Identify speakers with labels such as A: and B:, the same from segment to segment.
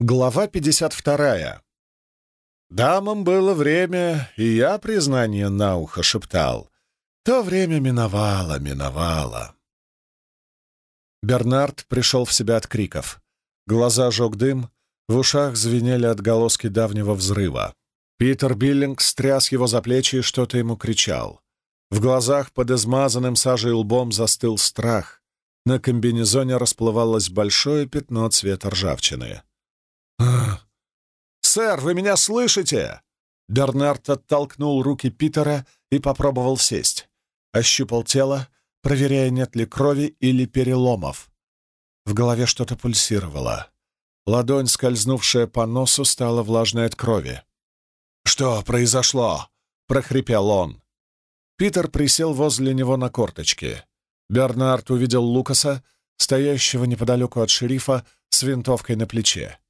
A: Глава 52. Дамам было время, и я признание на ухо шептал. То время миновало, миновало. Бернард пришел в себя от криков. Глаза жег дым, в ушах звенели отголоски давнего взрыва. Питер Биллинг стряс его за плечи и что-то ему кричал. В глазах под измазанным сажей лбом застыл страх. На комбинезоне расплывалось большое пятно цвета ржавчины. «Сэр, вы меня слышите?» Бернард оттолкнул руки Питера и попробовал сесть. Ощупал тело, проверяя, нет ли крови или переломов. В голове что-то пульсировало. Ладонь, скользнувшая по носу, стала влажной от крови. «Что произошло?» — прохрипел он. Питер присел возле него на корточки. Бернард увидел Лукаса, стоящего неподалеку от шерифа, с винтовкой на плече.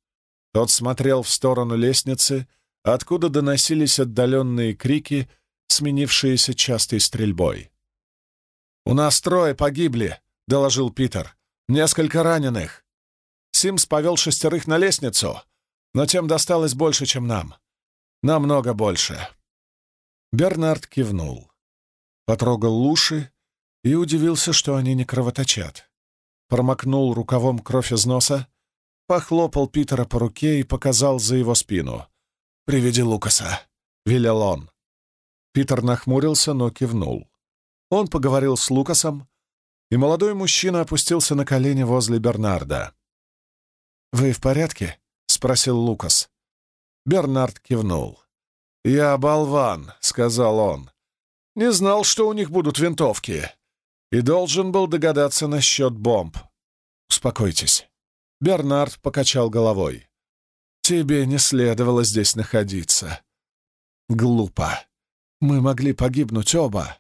A: Тот смотрел в сторону лестницы, откуда доносились отдаленные крики, сменившиеся частой стрельбой. «У нас трое погибли», — доложил Питер. «Несколько раненых. Симс повел шестерых на лестницу, но тем досталось больше, чем нам. Намного больше». Бернард кивнул. Потрогал уши и удивился, что они не кровоточат. Промокнул рукавом кровь из носа, похлопал Питера по руке и показал за его спину. «Приведи Лукаса», — велел он. Питер нахмурился, но кивнул. Он поговорил с Лукасом, и молодой мужчина опустился на колени возле Бернарда. «Вы в порядке?» — спросил Лукас. Бернард кивнул. «Я болван», — сказал он. «Не знал, что у них будут винтовки, и должен был догадаться насчет бомб. Успокойтесь. Бернард покачал головой. «Тебе не следовало здесь находиться. Глупо. Мы могли погибнуть оба.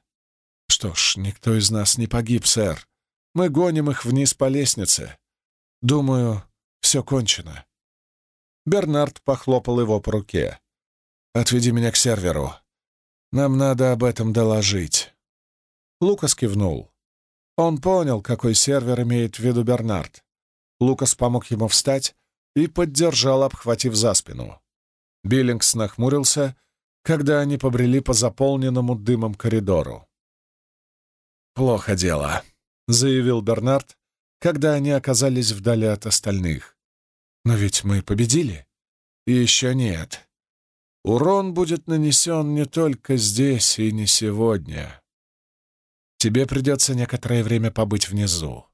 A: Что ж, никто из нас не погиб, сэр. Мы гоним их вниз по лестнице. Думаю, все кончено». Бернард похлопал его по руке. «Отведи меня к серверу. Нам надо об этом доложить». Лукас кивнул. Он понял, какой сервер имеет в виду Бернард. Лукас помог ему встать и поддержал, обхватив за спину. Биллингс нахмурился, когда они побрели по заполненному дымом коридору. «Плохо дело», — заявил Бернард, когда они оказались вдали от остальных. «Но ведь мы победили?» «Еще нет. Урон будет нанесен не только здесь и не сегодня. Тебе придется некоторое время побыть внизу.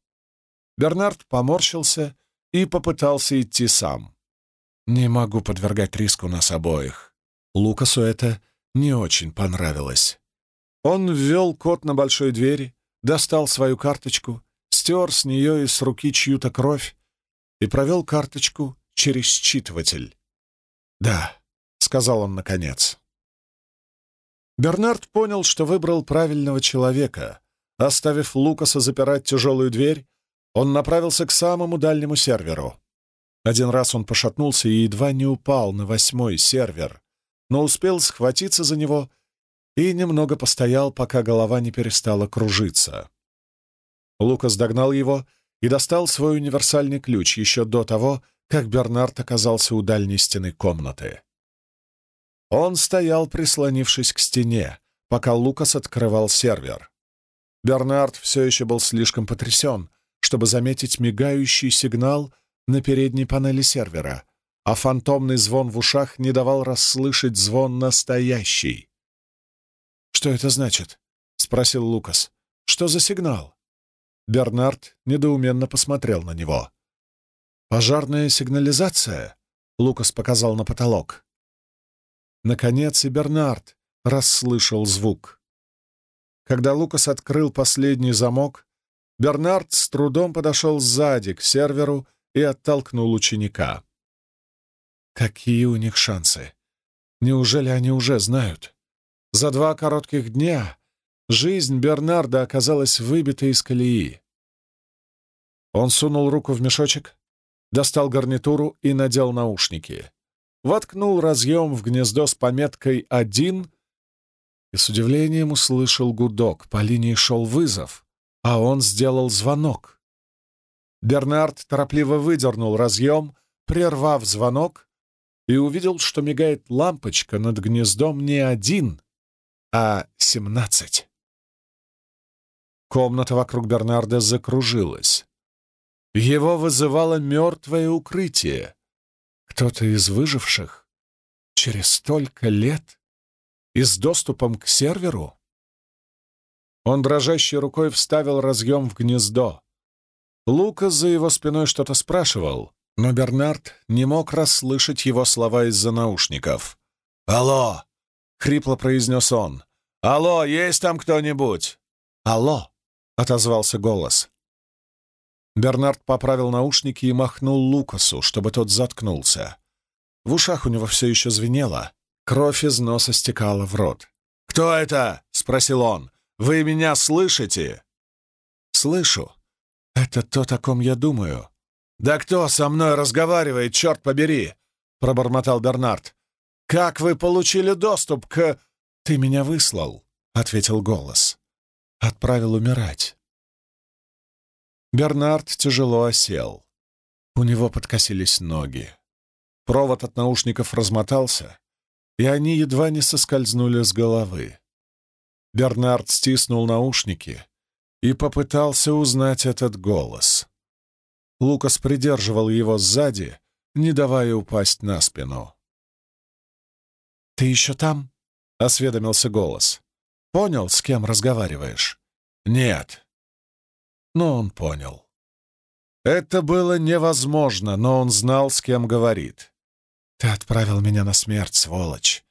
A: Бернард поморщился и попытался идти сам. «Не могу подвергать риску нас обоих». Лукасу это не очень понравилось. Он ввел код на большой двери, достал свою карточку, стер с нее и с руки чью-то кровь и провел карточку через считыватель. «Да», — сказал он наконец. Бернард понял, что выбрал правильного человека. Оставив Лукаса запирать тяжелую дверь, он направился к самому дальнему серверу. Один раз он пошатнулся и едва не упал на восьмой сервер, но успел схватиться за него и немного постоял, пока голова не перестала кружиться. Лукас догнал его и достал свой универсальный ключ еще до того, как Бернард оказался у дальней стены комнаты. Он стоял, прислонившись к стене, пока Лукас открывал сервер. Бернард все еще был слишком потрясен, чтобы заметить мигающий сигнал на передней панели сервера, а фантомный звон в ушах не давал расслышать звон настоящий. «Что это значит?» — спросил Лукас. «Что за сигнал?» Бернард недоуменно посмотрел на него. «Пожарная сигнализация?» — Лукас показал на потолок. Наконец и Бернард расслышал звук. Когда Лукас открыл последний замок, Бернард с трудом подошел сзади к серверу и оттолкнул ученика. Какие у них шансы? Неужели они уже знают? За два коротких дня жизнь Бернарда оказалась выбита из колеи. Он сунул руку в мешочек, достал гарнитуру и надел наушники. Воткнул разъем в гнездо с пометкой «один» и с удивлением услышал гудок. По линии шел вызов а он сделал звонок. Бернард торопливо выдернул разъем, прервав звонок, и увидел, что мигает лампочка над гнездом не один, а семнадцать. Комната вокруг Бернарда закружилась. Его вызывало мертвое укрытие. Кто-то из выживших через столько лет и с доступом к серверу? Он дрожащей рукой вставил разъем в гнездо. Лукас за его спиной что-то спрашивал, но Бернард не мог расслышать его слова из-за наушников. «Алло!» — хрипло произнес он. «Алло, есть там кто-нибудь?» «Алло!» — отозвался голос. Бернард поправил наушники и махнул Лукасу, чтобы тот заткнулся. В ушах у него все еще звенело. Кровь из носа стекала в рот. «Кто это?» — спросил он. «Вы меня слышите?» «Слышу. Это то, о ком я думаю». «Да кто со мной разговаривает, черт побери?» — пробормотал Бернард. «Как вы получили доступ к...» «Ты меня выслал», — ответил голос. «Отправил умирать». Бернард тяжело осел. У него подкосились ноги. Провод от наушников размотался, и они едва не соскользнули с головы. Бернард стиснул наушники и попытался узнать этот голос. Лукас придерживал его сзади, не давая упасть на спину. «Ты еще там?» — осведомился голос. «Понял, с кем разговариваешь?» «Нет». Но он понял. Это было невозможно, но он знал, с кем говорит. «Ты отправил меня на смерть, сволочь!»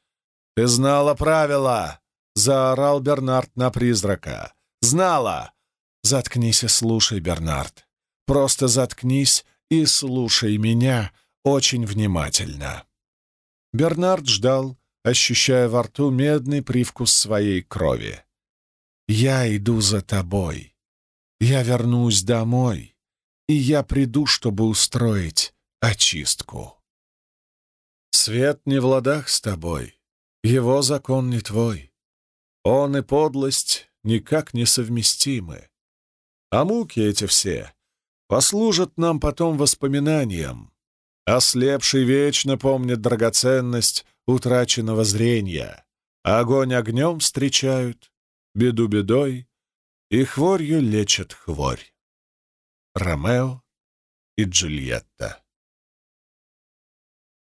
A: «Ты знала правила!» — заорал Бернард на призрака. «Знала!» «Заткнись и слушай, Бернард. Просто заткнись и слушай меня очень внимательно». Бернард ждал, ощущая во рту медный привкус своей крови. «Я иду за тобой. Я вернусь домой, и я приду, чтобы устроить очистку». Свет не в ладах с тобой, его закон не твой. Он и подлость никак не совместимы. А муки эти все послужат нам потом воспоминанием. Ослепший вечно помнит драгоценность утраченного зрения. Огонь огнем встречают, беду бедой, и хворью лечат хворь. Ромео и Джульетта